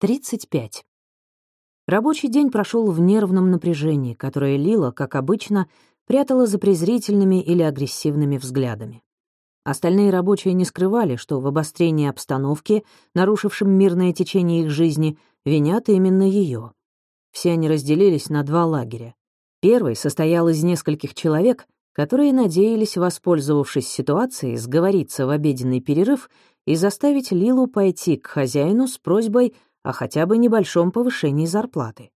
35. Рабочий день прошел в нервном напряжении, которое Лила, как обычно, прятала за презрительными или агрессивными взглядами. Остальные рабочие не скрывали, что в обострении обстановки, нарушившем мирное течение их жизни, винят именно ее. Все они разделились на два лагеря. Первый состоял из нескольких человек, которые надеялись, воспользовавшись ситуацией, сговориться в обеденный перерыв и заставить Лилу пойти к хозяину с просьбой о хотя бы небольшом повышении зарплаты.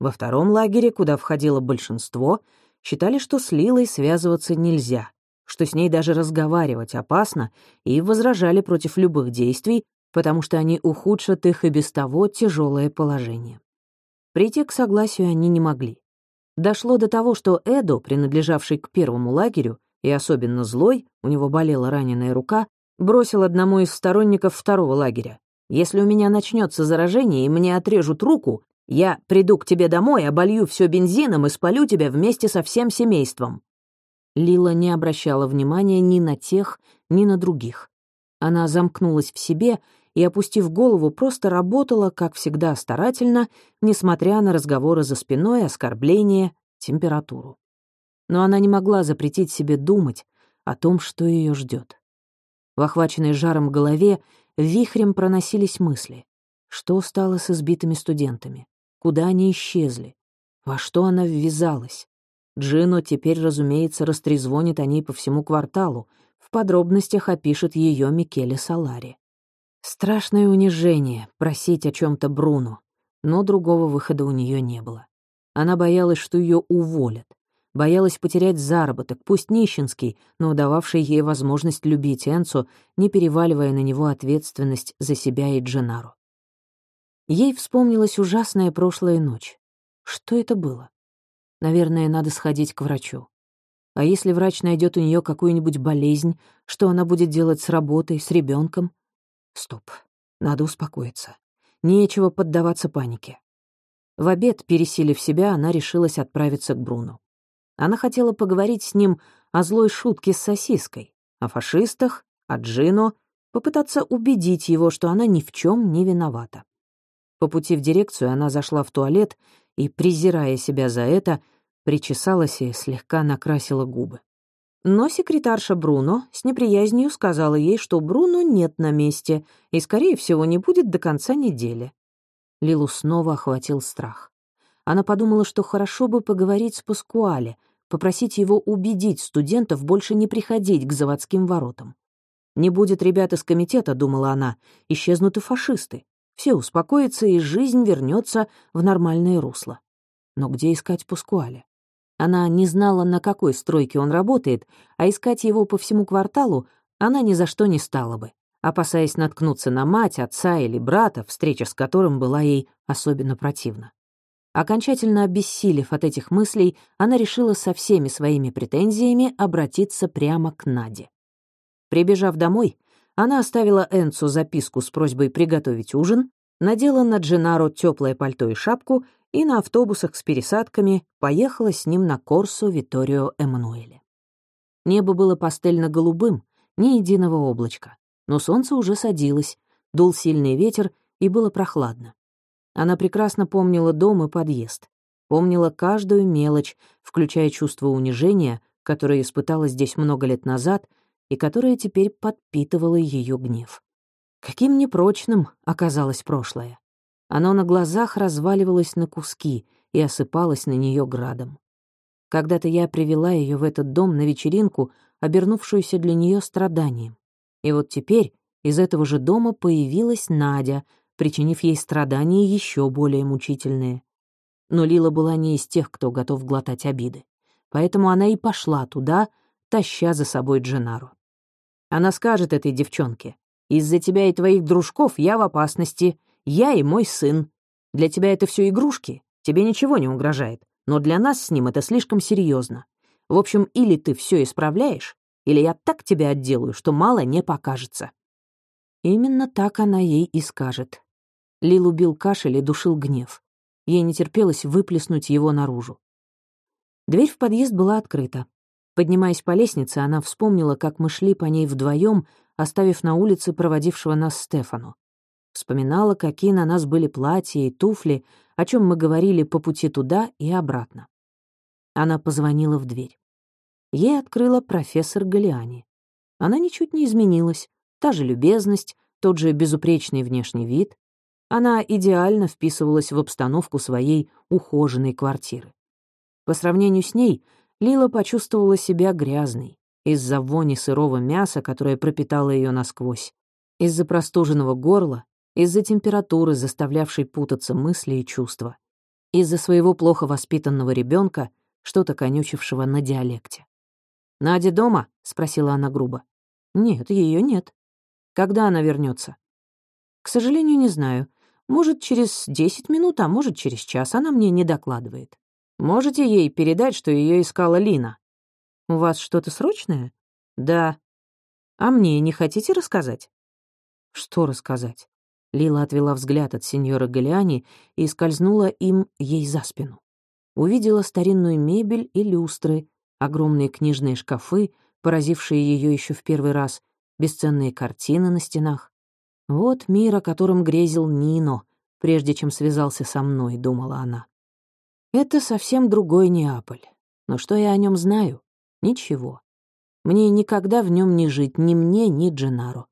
Во втором лагере, куда входило большинство, считали, что с Лилой связываться нельзя, что с ней даже разговаривать опасно, и возражали против любых действий, потому что они ухудшат их и без того тяжелое положение. Прийти к согласию они не могли. Дошло до того, что Эдо, принадлежавший к первому лагерю, и особенно злой, у него болела раненая рука, бросил одному из сторонников второго лагеря. Если у меня начнется заражение и мне отрежут руку, я приду к тебе домой, оболью все бензином и спалю тебя вместе со всем семейством». Лила не обращала внимания ни на тех, ни на других. Она замкнулась в себе и, опустив голову, просто работала, как всегда, старательно, несмотря на разговоры за спиной, оскорбления, температуру. Но она не могла запретить себе думать о том, что ее ждет. В охваченной жаром голове Вихрем проносились мысли. Что стало с избитыми студентами? Куда они исчезли? Во что она ввязалась? Джино теперь, разумеется, растрезвонит о ней по всему кварталу, в подробностях опишет ее Микеле Салари. Страшное унижение — просить о чем то Бруно, но другого выхода у нее не было. Она боялась, что ее уволят, боялась потерять заработок, пусть нищенский, но дававший ей возможность любить Энцу, не переваливая на него ответственность за себя и Дженару. Ей вспомнилась ужасная прошлая ночь. Что это было? Наверное, надо сходить к врачу. А если врач найдет у нее какую-нибудь болезнь, что она будет делать с работой, с ребенком? Стоп, надо успокоиться. Нечего поддаваться панике. В обед, пересилив себя, она решилась отправиться к Бруну. Она хотела поговорить с ним о злой шутке с сосиской, о фашистах, о Джино, попытаться убедить его, что она ни в чем не виновата. По пути в дирекцию она зашла в туалет и, презирая себя за это, причесалась и слегка накрасила губы. Но секретарша Бруно с неприязнью сказала ей, что Бруно нет на месте и, скорее всего, не будет до конца недели. Лилу снова охватил страх. Она подумала, что хорошо бы поговорить с Паскуале, попросить его убедить студентов больше не приходить к заводским воротам. Не будет ребят из комитета, думала она, исчезнут и фашисты. Все успокоятся, и жизнь вернется в нормальное русло. Но где искать Паскуале? Она не знала, на какой стройке он работает, а искать его по всему кварталу она ни за что не стала бы, опасаясь наткнуться на мать, отца или брата, встреча с которым была ей особенно противна. Окончательно обессилев от этих мыслей, она решила со всеми своими претензиями обратиться прямо к Наде. Прибежав домой, она оставила Энцу записку с просьбой приготовить ужин, надела на Дженаро теплое пальто и шапку и на автобусах с пересадками поехала с ним на Корсо Виторио Эммануэле. Небо было пастельно-голубым, ни единого облачка, но солнце уже садилось, дул сильный ветер и было прохладно. Она прекрасно помнила дом и подъезд, помнила каждую мелочь, включая чувство унижения, которое испытала здесь много лет назад и которое теперь подпитывало ее гнев. Каким непрочным оказалось прошлое. Оно на глазах разваливалось на куски и осыпалось на нее градом. Когда-то я привела ее в этот дом на вечеринку, обернувшуюся для нее страданием. И вот теперь из этого же дома появилась Надя, причинив ей страдания еще более мучительные. Но Лила была не из тех, кто готов глотать обиды. Поэтому она и пошла туда, таща за собой Дженару. Она скажет этой девчонке, «Из-за тебя и твоих дружков я в опасности, я и мой сын. Для тебя это все игрушки, тебе ничего не угрожает, но для нас с ним это слишком серьезно. В общем, или ты все исправляешь, или я так тебя отделаю, что мало не покажется». Именно так она ей и скажет. Лил убил кашель и душил гнев. Ей не терпелось выплеснуть его наружу. Дверь в подъезд была открыта. Поднимаясь по лестнице, она вспомнила, как мы шли по ней вдвоем, оставив на улице проводившего нас Стефану. Вспоминала, какие на нас были платья и туфли, о чем мы говорили по пути туда и обратно. Она позвонила в дверь. Ей открыла профессор Галиани. Она ничуть не изменилась. Та же любезность, тот же безупречный внешний вид. Она идеально вписывалась в обстановку своей ухоженной квартиры. По сравнению с ней Лила почувствовала себя грязной из-за вони сырого мяса, которое пропитало ее насквозь, из-за простуженного горла, из-за температуры, заставлявшей путаться мысли и чувства, из-за своего плохо воспитанного ребенка, что-то конючившего на диалекте. «Надя дома?» — спросила она грубо. «Нет, ее нет. Когда она вернется? «К сожалению, не знаю. Может, через десять минут, а может, через час. Она мне не докладывает. Можете ей передать, что ее искала Лина?» «У вас что-то срочное?» «Да». «А мне не хотите рассказать?» «Что рассказать?» Лила отвела взгляд от сеньора Галиани и скользнула им ей за спину. Увидела старинную мебель и люстры, огромные книжные шкафы, поразившие ее еще в первый раз, бесценные картины на стенах. Вот мир, о котором грезил Нино, прежде чем связался со мной, думала она. Это совсем другой Неаполь. Но что я о нем знаю? Ничего. Мне никогда в нем не жить, ни мне, ни Дженаро.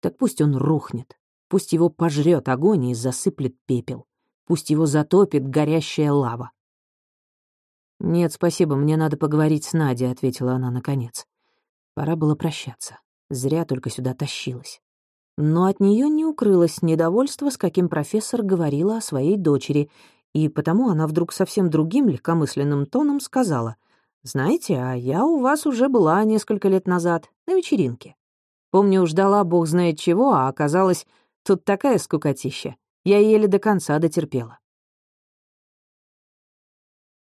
Так пусть он рухнет, пусть его пожрет огонь и засыплет пепел, пусть его затопит горящая лава. «Нет, спасибо, мне надо поговорить с Надей», — ответила она наконец. Пора было прощаться. Зря только сюда тащилась. Но от нее не укрылось недовольство, с каким профессор говорила о своей дочери, и потому она вдруг совсем другим легкомысленным тоном сказала, «Знаете, а я у вас уже была несколько лет назад, на вечеринке. Помню, ждала бог знает чего, а оказалось, тут такая скукотища. Я еле до конца дотерпела.